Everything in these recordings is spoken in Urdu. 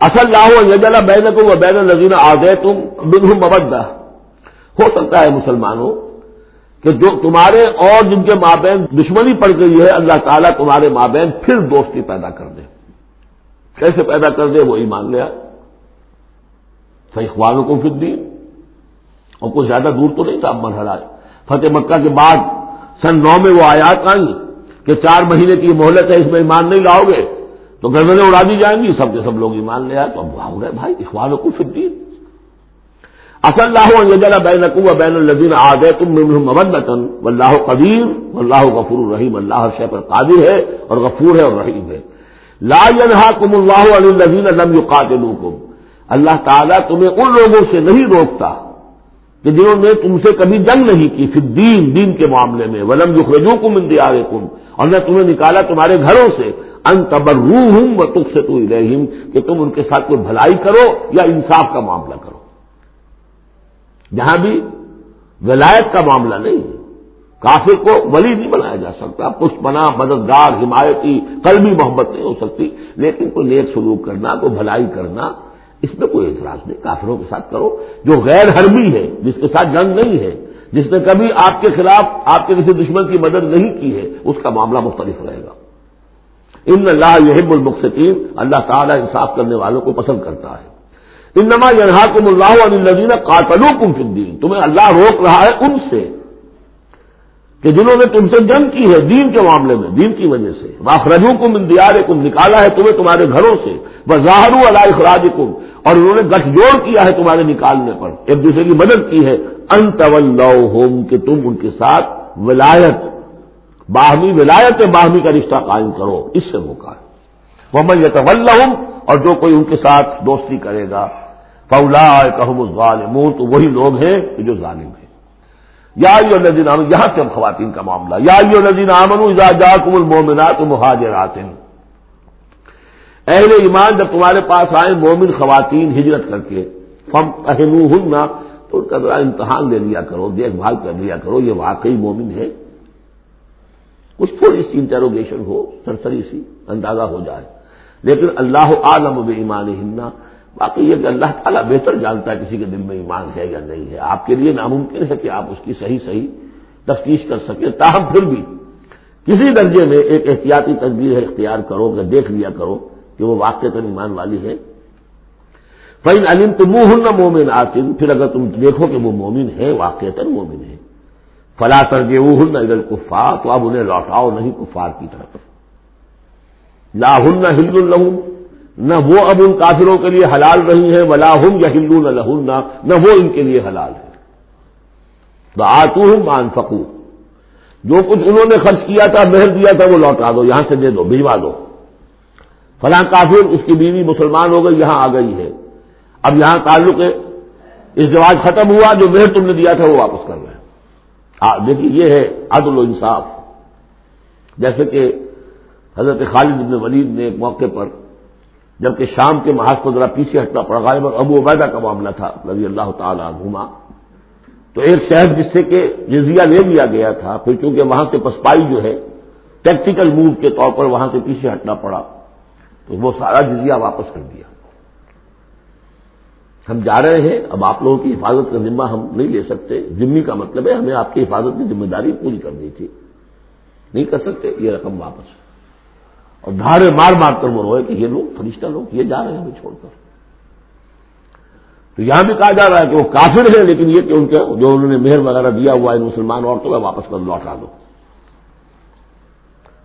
اصل لاہو یجلا بین کو بین الزین آ گئے تم بن مبدہ ہو سکتا ہے مسلمانوں کہ جو تمہارے اور جن کے مابین دشمنی پڑ گئی ہے، اللہ تعالیٰ تمہارے مابین پھر دوستی پیدا کر دے۔ کیسے پیدا کر دے؟ وہی مان لیا اخوانوں کو پھر دی اور کوئی زیادہ دور تو نہیں تھا مرحلہ فتح مکہ کے بعد سن نو میں وہ آیات آئیں کہ چار مہینے کی مہلت ہے، اس میں ایمان نہیں لاؤ گے۔ تو گردنیں اڑا دی جائیں گی، سب کے سب لوگ ایمان لے آئے، تو اب بھاگ رہے بھائی اخوانوں کو پھر دی اصل اللہ بین و بین الدین آد تم مبن و اللہ قدیر و اللہ غفور الرحیم، اللہ شہ پر قادر ہے اور غفور ہے اور رحیم ہے۔ لا کم اللہ علیہ لم قاتل اللہ تعالیٰ تمہیں ان لوگوں سے نہیں روکتا کہ جنہوں نے تم سے کبھی جنگ نہیں کی پھر دین دین کے معاملے میں۔ ولم یخرجو کم اندیار کم اور نہ تمہیں نکالا تمہارے گھروں سے۔ ان تبر ہوں و تک سے تو کہ تم ان کے ساتھ کوئی بھلائی کرو یا انصاف کا معاملہ کرو۔ جہاں بھی ولایت کا معاملہ نہیں ہے، کافر کو ولی نہیں بنایا جا سکتا، پشت بنا مددگار، حمایتی، قلبی محبت نہیں ہو سکتی، لیکن کوئی نیک سلوک کرنا، کوئی بھلائی کرنا، اس میں کوئی اعتراض نہیں، کافروں کے ساتھ کرو۔ جو غیر حربی ہے، جس کے ساتھ جنگ نہیں ہے، جس نے کبھی آپ کے خلاف آپ کے کسی دشمن کی مدد نہیں کی ہے، اس کا معاملہ مختلف رہے گا۔ ان اللہ یہب المقصین اللہ تعالیٰ انصاف کرنے والوں کو پسند کرتا ہے۔ ان نما یہاں کم اللہ علیہ قاتلو کم فدین تمہیں اللہ روک رہا ہے ان سے کہ جنہوں نے تم سے جنگ کی ہے دین کے معاملے میں، دین کی وجہ سے۔ واخرجو کم اندیار کم نکالا ہے تمہیں تمہارے گھروں سے۔ ظاہر اللہ اخراج کم اور انہوں نے گٹھ جوڑ کیا ہے تمہارے نکالنے پر۔ ایک دوسرے کی مدد کی ہے۔ انتول ہوم کہ تم ان کے ساتھ ولایت باہمی ولایت باہمی کا رشتہ قائم کرو۔ اس سے موقع ہے وہ میں اور جو کوئی ان کے ساتھ دوستی کرے گا فولا کہم ظالمون تو وہی لوگ ہیں کہ جو ظالم ہیں۔ یا نظین یہاں سے اب خواتین کا معاملہ۔ یا یو نظین امن جا کم المومنات مہاجرات اہل ایمان، جب تمہارے پاس آئے، مومن خواتین ہجرت کر کے، فم اہم تو ان کا ذرا امتحان لے لیا کرو، دیکھ بھال کر لیا کرو، یہ واقعی مومن ہے۔ کچھ تھوڑی سی انٹروگیشن ہو سرسری سی، اندازہ ہو جائے۔ لیکن اللہ عالم بے ایمان ہننا باقی یہ کہ اللہ تعالیٰ بہتر جانتا ہے کسی کے دل میں ایمان ہے یا نہیں ہے۔ آپ کے لیے ناممکن ہے کہ آپ اس کی صحیح صحیح تفتیش کر سکیں، تاہم پھر بھی کسی درجے میں ایک احتیاطی تدبیر ہے، اختیار کرو کہ دیکھ لیا کرو کہ وہ واقع ایمان والی ہے۔ فین علم تو منہ نہ مومن آتم پھر اگر تم دیکھو کہ وہ مومن ہے واقع مومن ہے فلا سرجے ہن کفار تو اب انہیں لوٹاؤ، نہیں کفار کی طرف۔ لاہن ہند الحم نہ وہ اب ان کافروں کے لیے حلال رہی ہے ولا ہم یا ہندو نہ لہن، نہ وہ ان کے لیے حلال ہے۔ آتو ہوں مان فکو جو کچھ انہوں نے خرچ کیا تھا، مہر دیا تھا، وہ لوٹا دو، یہاں سے دے دو، بھجوا دو۔ فلاں کافر، اس کی بیوی مسلمان ہو گئی، یہاں آ گئی ہے۔ اب یہاں تعلق ہے، اس جواز ختم ہوا، جو مہر تم نے دیا تھا، وہ واپس کر رہے دیکھیے، یہ ہے عدل و انصاف۔ جیسے کہ حضرت خالد بن ولید نے ایک موقع پر جبکہ شام کے محاذ کو ذرا پیچھے ہٹنا پڑا غالب ابو عبیدہ کا معاملہ تھا، رضی اللہ تعالیٰ گھوما تو ایک شہر جس سے کہ جزیہ لے لیا گیا تھا، پھر چونکہ وہاں سے پسپائی جو ہے ٹیکٹیکل موو کے طور پر وہاں سے پیچھے ہٹنا پڑا، تو وہ سارا جزیہ واپس کر دیا۔ ہم جا رہے ہیں، اب آپ لوگوں کی حفاظت کا ذمہ ہم نہیں لے سکتے۔ ذمہ کا مطلب ہے، ہمیں آپ کی حفاظت کی ذمہ داری پوری کرنی تھی۔ نہیں کر سکتے، یہ رقم واپس۔ اور دھارے مار مار کر وہ روئے کہ یہ لوگ فرشتہ لوگ، یہ جا رہے ہیں ہمیں چھوڑ کر۔ تو یہاں بھی کہا جا رہا ہے کہ وہ کافر ہیں، لیکن یہ کہ ان کے جو انہوں نے مہر وغیرہ دیا ہوا ہے مسلمان عورتوں، میں واپس کر لوٹا دو۔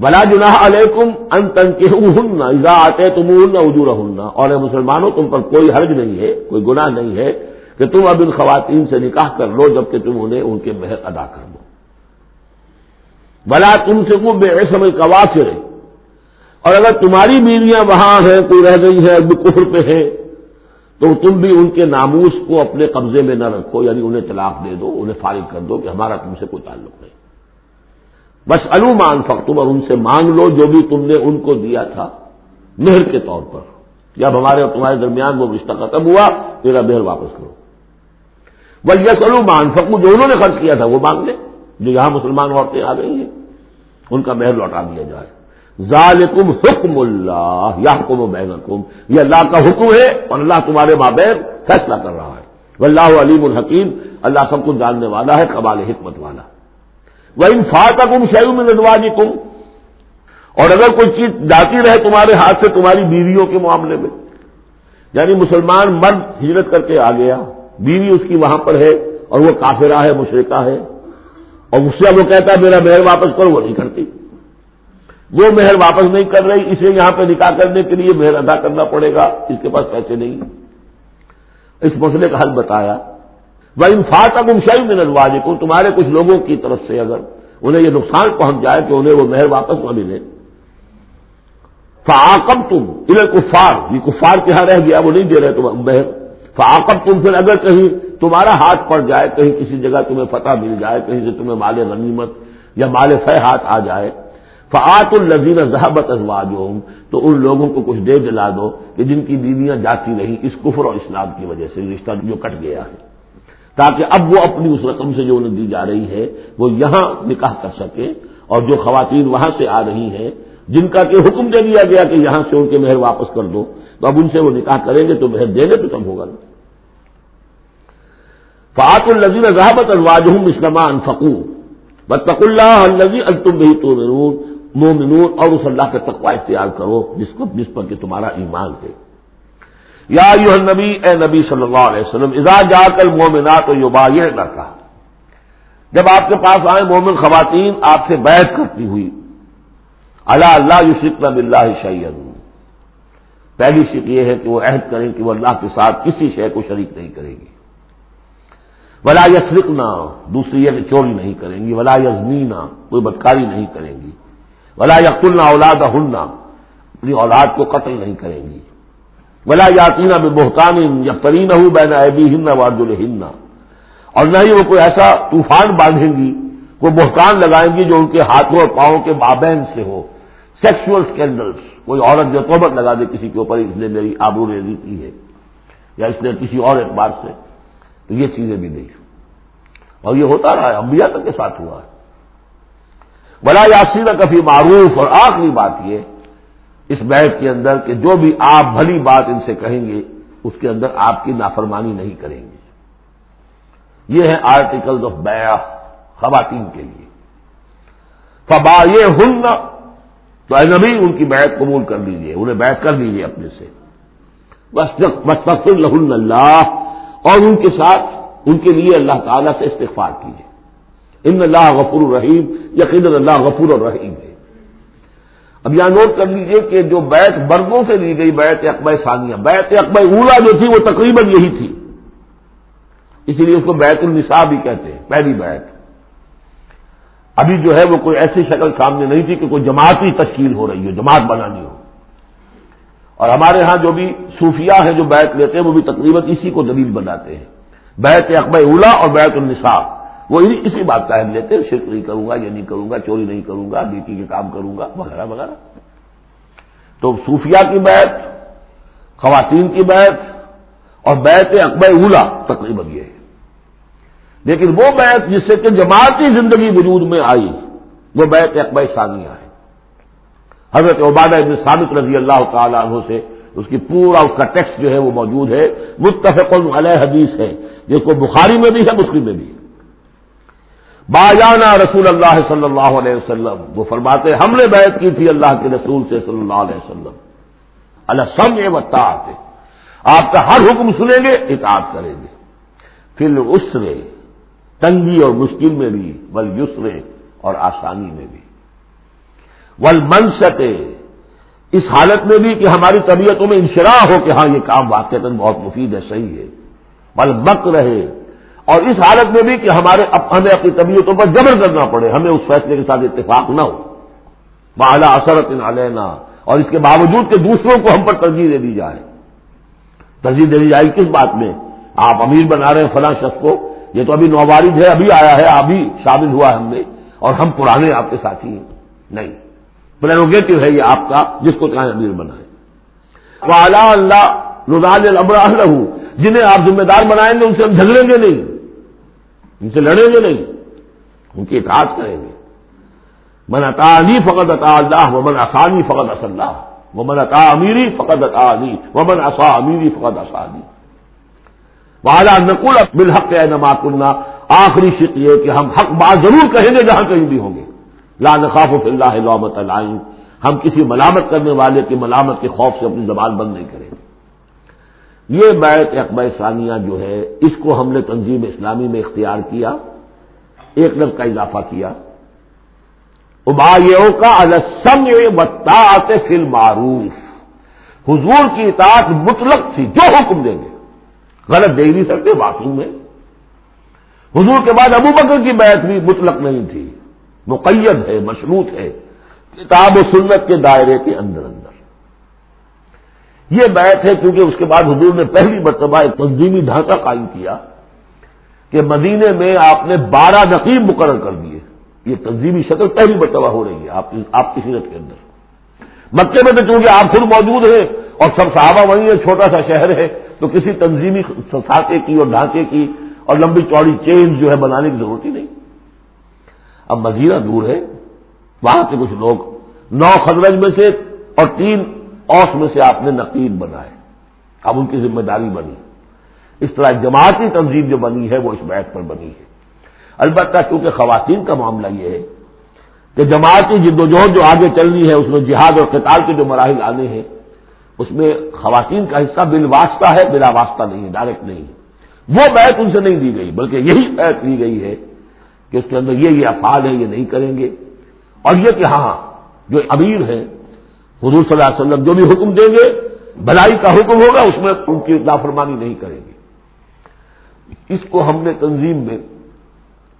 بلا جناح علیکم ان تن کے آتے تم نہ اجور اور مسلمانوں، تم پر کوئی حرج نہیں ہے، کوئی گناہ نہیں ہے کہ تم اب ان خواتین سے نکاح کر لو جبکہ تم انہیں ان کے مہر ادا کر دو۔ بلا تم سے وہ بے سمے کوا سے اور اگر تمہاری بیویاں وہاں ہیں، کوئی رہ گئی ہے ابھی کفر پہ ہے تو تم بھی ان کے ناموس کو اپنے قبضے میں نہ رکھو یعنی انہیں طلاق دے دو، انہیں فارغ کر دو کہ ہمارا تم سے کوئی تعلق نہیں۔ بس مان فختم اور ان سے مانگ لو جو بھی تم نے ان کو دیا تھا، مہر کے طور پر۔ جب ہمارے اور تمہارے درمیان وہ رشتہ ختم ہوا، میرا مہر واپس کرو۔ بس یس مان فکو جو انہوں نے خرچ کیا تھا، وہ مانگ لے جو یہاں مسلمان عورتیں آ گئی ہیں، ان کا مہر لوٹا دیا جائے۔ ظالکم حکم اللہ یا حکم و بین یہ اللہ کا حکم ہے اور اللہ تمہارے مابین فیصلہ کر رہا ہے۔ اللہ علیم الحکیم، اللہ سب کو جاننے والا ہے، قبال حکمت والا۔ وہ انفاط کم شیو میں ندوانی کم اور اگر کوئی چیز جاتی رہے تمہارے ہاتھ سے تمہاری بیویوں کے معاملے میں یعنی مسلمان مرد ہجرت کر کے آ گیا، بیوی اس کی وہاں پر ہے اور وہ کافرہ ہے مشرقہ ہے، اور اس سے وہ کہتا ہے، میرا مہر واپس کرو، وہ نہیں کرتی۔ وہ مہر واپس نہیں کر رہی، اسے یہاں پہ نکاح کرنے کے لیے مہر ادا کرنا پڑے گا، اس کے پاس پیسے نہیں۔ اس مسئلے کا حل بتایا۔ وہ انفاط اب شاہی میں نلواج کو تمہارے کچھ لوگوں کی طرف سے اگر انہیں یہ نقصان پہنچ جائے کہ انہیں وہ مہر واپس نہ ملے۔ فعاقب تم ادھر کفار یہ کفار کے یہاں رہ گیا، وہ نہیں دے رہے تم مہر۔ فعاقب تم پھر اگر کہیں تمہارا ہاتھ پڑ جائے، کہیں کسی جگہ تمہیں فتح مل جائے، کہیں سے تمہیں مال غنیمت یا مال فہ ہاتھ آ جائے۔ فعت الزین ذہبت ازواج تو ان لوگوں کو کچھ دے دلا دو کہ جن کی بیویاں جاتی رہی اس کفر اور اسلام کی وجہ سے، رشتہ جو کٹ گیا ہے۔ تاکہ اب وہ اپنی اس رقم سے جو انہیں دی جا رہی ہے، وہ یہاں نکاح کر سکے اور جو خواتین وہاں سے آ رہی ہیں، جن کا کہ حکم دے دیا گیا کہ یہاں سے ان کے مہر واپس کر دو، تو اب ان سے وہ نکاح کریں گے، تو مہر دینے تو کم ہوگا۔ نا فعت الزین ذہبت ازواج ہوں اسلمان فکو بتق اللہ الزی التم بھی تو مومنون، اور اس اللہ کا تقوا اختیار کرو، جس کو جس پر کہ تمہارا ایمان ہے۔ یا یو نبی اے نبی صلی اللہ علیہ وسلم، اذا جا کر مومنات و یوبا یہ نہ کہا جب آپ کے پاس آئے مومن خواتین، آپ سے بیعت کرتی ہوئی اللہ اللہ یوسف نب اللہ شعیل پہلی شک یہ ہے کہ وہ عہد کریں کہ وہ اللہ کے ساتھ کسی شے کو شریک نہیں کرے گی ولا یسرکنا دوسری یہ کہ چوری نہیں کریں گی ولا یزمینا کوئی بدکاری نہیں کریں گی ولا یق اللہ اولاد ہننا اپنی اولاد کو قتل نہیں کریں گی ولا یاتینہ میں بہتان یا پرین ہوں بین ابی ہند وارد الہن اور نہ ہی وہ کوئی ایسا طوفان باندھیں گی کوئی بہتان لگائیں گی جو ان کے ہاتھوں اور پاؤں کے مابین سے ہو. سیکسل اسکینڈلس کوئی عورت جو توبت لگا دے کسی کے اوپر، اس نے میری آبرو ریزی کی ہے، یا اس نے کسی اور اعتبار سے، تو یہ چیزیں بھی نہیں اور یہ ہوتا رہا ہے، انبیاء تک کے ساتھ ہوا ہے. بلا یاسین کفی معروف، اور آخری بات یہ اس بیت کے اندر کہ جو بھی آپ بھلی بات ان سے کہیں گے، اس کے اندر آپ کی نافرمانی نہیں کریں گے۔ یہ ہے آرٹیکل آف بیا خواتین کے لیے۔ فبا یہ ہن تو اے نبی ان کی بیعت قبول کر لیجیے انہیں بیعت کر لیجیے اپنے سے۔ بس اللہ اور ان کے ساتھ ان کے لیے اللہ تعالی سے استغفار کیجیے ان اللہ غفور الرحیم یقین اللہ غفور الرحیم ہے۔ اب یہاں نوٹ کر لیجیے کہ جو بیت برگوں سے لی گئی بیت اقبا ثانیہ، بیت اقبا اولا جو تھی وہ تقریباً یہی تھی۔ اسی لیے اس کو بیت النساء بھی کہتے ہیں، پہلی بیت۔ ابھی جو ہے وہ کوئی ایسی شکل سامنے نہیں تھی کہ کوئی جماعتی تشکیل ہو رہی ہو، جماعت بنانی ہو۔ اور ہمارے ہاں جو بھی صوفیہ ہیں جو بیت لیتے ہیں، وہ بھی تقریباً اسی کو دلیل بناتے ہیں۔ بیت اقبا اولا اور بیت النساء۔ وہ اسی بات کا اہم لیتے شرک نہیں کروں گا، یہ نہیں کروں گا، چوری نہیں کروں گا بیٹی کے کام کروں گا، وغیرہ وغیرہ۔ تو صوفیہ کی بیت خواتین کی بیت اور بیت اکبر اولا تقریباً یہ ہے۔ لیکن وہ بیت جس سے کہ جماعتی زندگی وجود میں آئی، وہ بیت اکبر ثانیہ ہے۔ حضرت عبادہ ابن ثابت رضی اللہ تعالیٰ عنہ سے اس کی پورا اس کا ٹیکسٹ جو ہے وہ موجود ہے متفق علیہ حدیث ہے۔ جس کو بخاری میں بھی ہے، مسلم میں بھی ہے۔ باجانا رسول اللہ صلی اللہ علیہ وسلم۔ وہ فرماتے ہم نے بیعت کی تھی اللہ کے رسول سے صلی اللہ علیہ وسلم۔ اللہ سم آتے آپ کا ہر حکم سنیں گے، اطاعت کریں گے۔ پھر اسرے تنگی اور مشکل میں بھی ول یسرے اور آسانی میں بھی۔ ول منستے اس حالت میں بھی کہ ہماری طبیعتوں میں انشراح ہو کہ ہاں یہ کام واقع بہت مفید ہے، صحیح ہے۔ بل بک رہے اور اس حالت میں بھی کہ ہمارے ہمیں اپنی طبیعتوں پر جبر کرنا پڑے، ہمیں اس فیصلے کے ساتھ اتفاق نہ ہو۔ بالا اثرت علینا اور اس کے باوجود کہ دوسروں کو ہم پر ترجیح دے دی جائے۔ ترجیح دے دی جائے کس بات میں؟ آپ امیر بنا رہے ہیں فلاں شخص کو۔ یہ تو ابھی نوارج ہے، ابھی آیا ہے، ابھی شامل ہوا ہم نے اور ہم پرانے آپ کے ساتھی ہیں۔ نہیں۔ پلانوگیٹو ہے یہ آپ کا، جس کو چاہے امیر بنائے۔ والا اللہ رضال البراہ رہوں جنہیں آپ ذمہ دار بنائیں گے، ان سے ہم جھگڑیں گے نہیں، ان سے لڑیں گے نہیں، ان کی اطاعت کریں گے۔ من عطا فقط عطا اللہ، ومن آسانی فقط اص اللہ۔ ومن عطا امیری فقط عطا علی ومن اصا امیری فقط اسانی والا نقول بالحق نما کنہ آخری شک یہ کہ ہم حق بات ضرور کہیں گے جہاں کہیں بھی ہوں گے۔ لا نخاف اللہ لامت العین۔ ہم کسی ملامت کرنے والے کی ملامت کے خوف سے اپنی زبان بند نہیں کریں گے۔ یہ بیت اقبا ثانیہ جو ہے، اس کو ہم نے تنظیم اسلامی میں اختیار کیا، ایک لفظ کا اضافہ کیا۔ ابایوں کا السم وطاعت فل معروف حضور کی اطاعت مطلق تھی، جو حکم دیں گے۔ غلط دے نہیں سکتے باقی میں حضور کے بعد ابو بکر کی بیعت بھی مطلق نہیں تھی۔ مقید ہے، مشروط ہے۔ کتاب و سنت کے دائرے کے اندر اندر۔ یہ بیعت ہے کیونکہ اس کے بعد حضور نے پہلی مرتبہ ایک تنظیمی ڈھانچہ قائم کیا کہ مدینے میں آپ نے بارہ نقیب مقرر کر دیے۔ یہ تنظیمی شکل پہلی مرتبہ ہو رہی ہے آپ کی سیرت کے اندر۔ مکے میں تو چونکہ آپ خود موجود ہیں اور سب صحابہ وہیں ہے چھوٹا سا شہر ہے، تو کسی تنظیمی ساخے کی اور ڈھانچے کی اور لمبی چوڑی چین جو ہے بنانے کی ضرورت ہی نہیں۔ اب مزیرہ دور ہے، وہاں سے کچھ لوگ نو خدرج میں سے اور تین اوس میں سے آپ نے نقید بنائے۔ اب ان کی ذمہ داری بنی۔ اس طرح جماعتی تنظیم جو بنی ہے، وہ اس بیت پر بنی ہے۔ البتہ کیونکہ خواتین کا معاملہ یہ ہے کہ جماعتی جد جو آگے چلنی ہے، اس میں جہاد اور قتال کے جو مراحل آنے ہیں، اس میں خواتین کا حصہ بل واسطہ ہے، بلا واسطہ نہیں ہے، ڈائریکٹ نہیں ہے۔ وہ بیت ان سے نہیں دی گئی، بلکہ یہی بیت لی گئی ہے کہ اس کے اندر یہ یہ افعال ہے یہ نہیں کریں گے۔ اور یہ کہ ہاں جو امیر ہیں حضور صلی اللہ علیہ وسلم جو بھی حکم دیں گے بھلائی کا حکم ہوگا، اس میں ان کی نافرمانی نہیں کریں گے۔ اس کو ہم نے تنظیم میں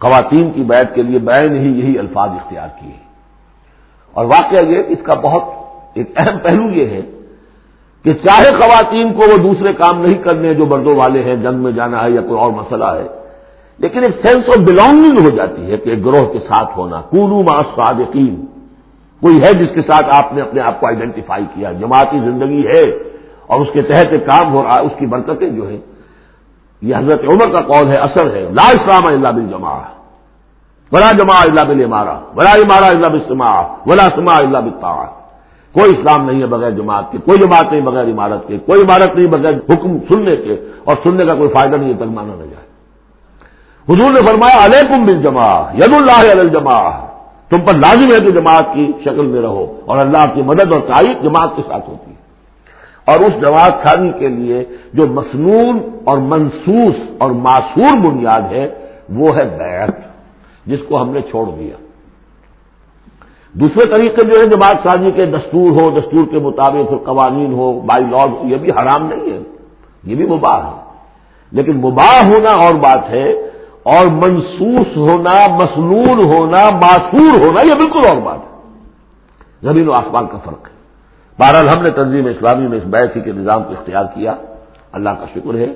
خواتین کی بیعت کے لیے بین ہی یہی الفاظ اختیار کیے اور واقعہ یہ اس کا بہت ایک اہم پہلو یہ ہے کہ چاہے خواتین کو وہ دوسرے کام نہیں کرنے جو مردوں والے ہیں، جنگ میں جانا ہے یا کوئی اور مسئلہ ہے، لیکن ایک سینس آف بلونگنگ ہو جاتی ہے کہ ایک گروہ کے ساتھ ہونا۔ کولو ما صادقین کوئی ہے جس کے ساتھ آپ نے اپنے آپ کو آئیڈینٹیفائی کیا؟ جماعتی زندگی ہے اور اس کے تحت کام ہو رہا ہے، اس کی برکتیں جو ہیں، یہ حضرت عمر کا قول ہے، اثر ہے۔ لا اسلام اللہ بل جما ولا جما اللہ بل مارا ولا مارا اللہ بسما ولا سما اللہ بتا کوئی اسلام نہیں ہے بغیر جماعت کے، کوئی جماعت نہیں بغیر عمارت کے، کوئی عمارت نہیں بغیر حکم سننے کے، اور سننے کا کوئی فائدہ نہیں ہے تک مانا نہ جائے۔ حضور نے فرمایا، علیکم بل جما ید اللہ الجما تم پر لازم ہے کہ جماعت کی شکل میں رہو اور اللہ کی مدد اور تائید جماعت کے ساتھ ہوتی ہے۔ اور اس جماعت خانی کے لیے جو مصنون اور منسوس اور معصور بنیاد ہے، وہ ہے بیعت، جس کو ہم نے چھوڑ دیا۔ دوسرے طریقے جو ہے جماعت سازی کے، دستور ہو، دستور کے مطابق قوانین ہو، بائی لاز یہ بھی حرام نہیں ہے، یہ بھی مباح ہے۔ لیکن مباح ہونا اور بات ہے اور منسوس ہونا مصنون ہونا، معصور ہونا، یہ بالکل اور بات ہے۔ زمین و آسمان کا فرق ہے۔ بہرحال ہم نے تنظیم اسلامی میں اس بیسی کے نظام کو اختیار کیا۔ اللہ کا شکر ہے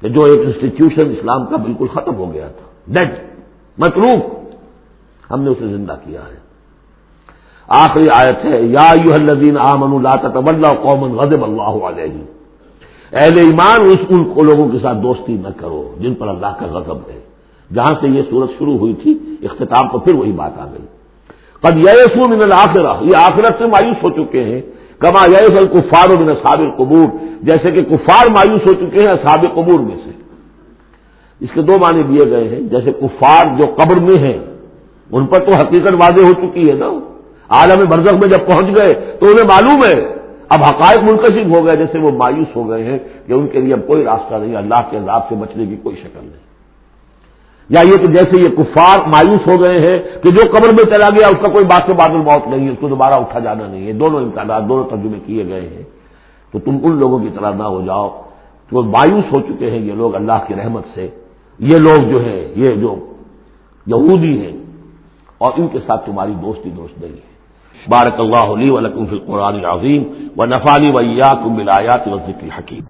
کہ جو ایک انسٹیٹیوشن اسلام کا بالکل ختم ہو گیا تھا۔ ڈیڈ مطلوب۔ ہم نے اسے زندہ کیا ہے۔ آخری آیت ہے، یا یو الدین آمن اللہ طلّہ قومن غزب اللہ علیہ اہل ایمان اس ان کو لوگوں کے ساتھ دوستی نہ کرو جن پر اللہ کا غضب ہے۔ جہاں سے یہ صورت شروع ہوئی تھی، اختتام تو پھر وہی بات آ گئی۔ قد یسو من الآخرہ یہ آخرت سے مایوس ہو چکے ہیں۔ کما یس الکفار من صابر قبور جیسے کہ کفار مایوس ہو چکے ہیں صابر قبور میں سے۔ اس کے دو معنی دیے گئے ہیں۔ جیسے کفار جو قبر میں ہیں، ان پر تو حقیقت واضح ہو چکی ہے نا۔ عالم برزخ میں جب پہنچ گئے تو انہیں معلوم ہے اب حقائق منکشف ہو گئے، جیسے وہ مایوس ہو گئے ہیں کہ ان کے لیے اب کوئی راستہ نہیں، اللہ کے عذاب سے بچنے کی کوئی شکل نہیں۔ یا یہ کہ جیسے یہ کفار مایوس ہو گئے ہیں کہ جو قبر میں چلا گیا، اس کا کوئی بات سے بادل موت نہیں ہے، اس کو دوبارہ اٹھا جانا نہیں ہے۔ دونوں امکانات، دونوں ترجمے کیے گئے ہیں۔ تو تم ان لوگوں کی طرح نہ ہو جاؤ۔ تو مایوس ہو چکے ہیں یہ لوگ اللہ کی رحمت سے۔ یہ لوگ جو ہیں، یہ جو یہودی ہیں، اور ان کے ساتھ تمہاری دوستی دوست نہیں ہے۔ بارک اللہ علی ولکم فی القرآن عظیم و نفالی ویا کم ملایات و ذکر حکیم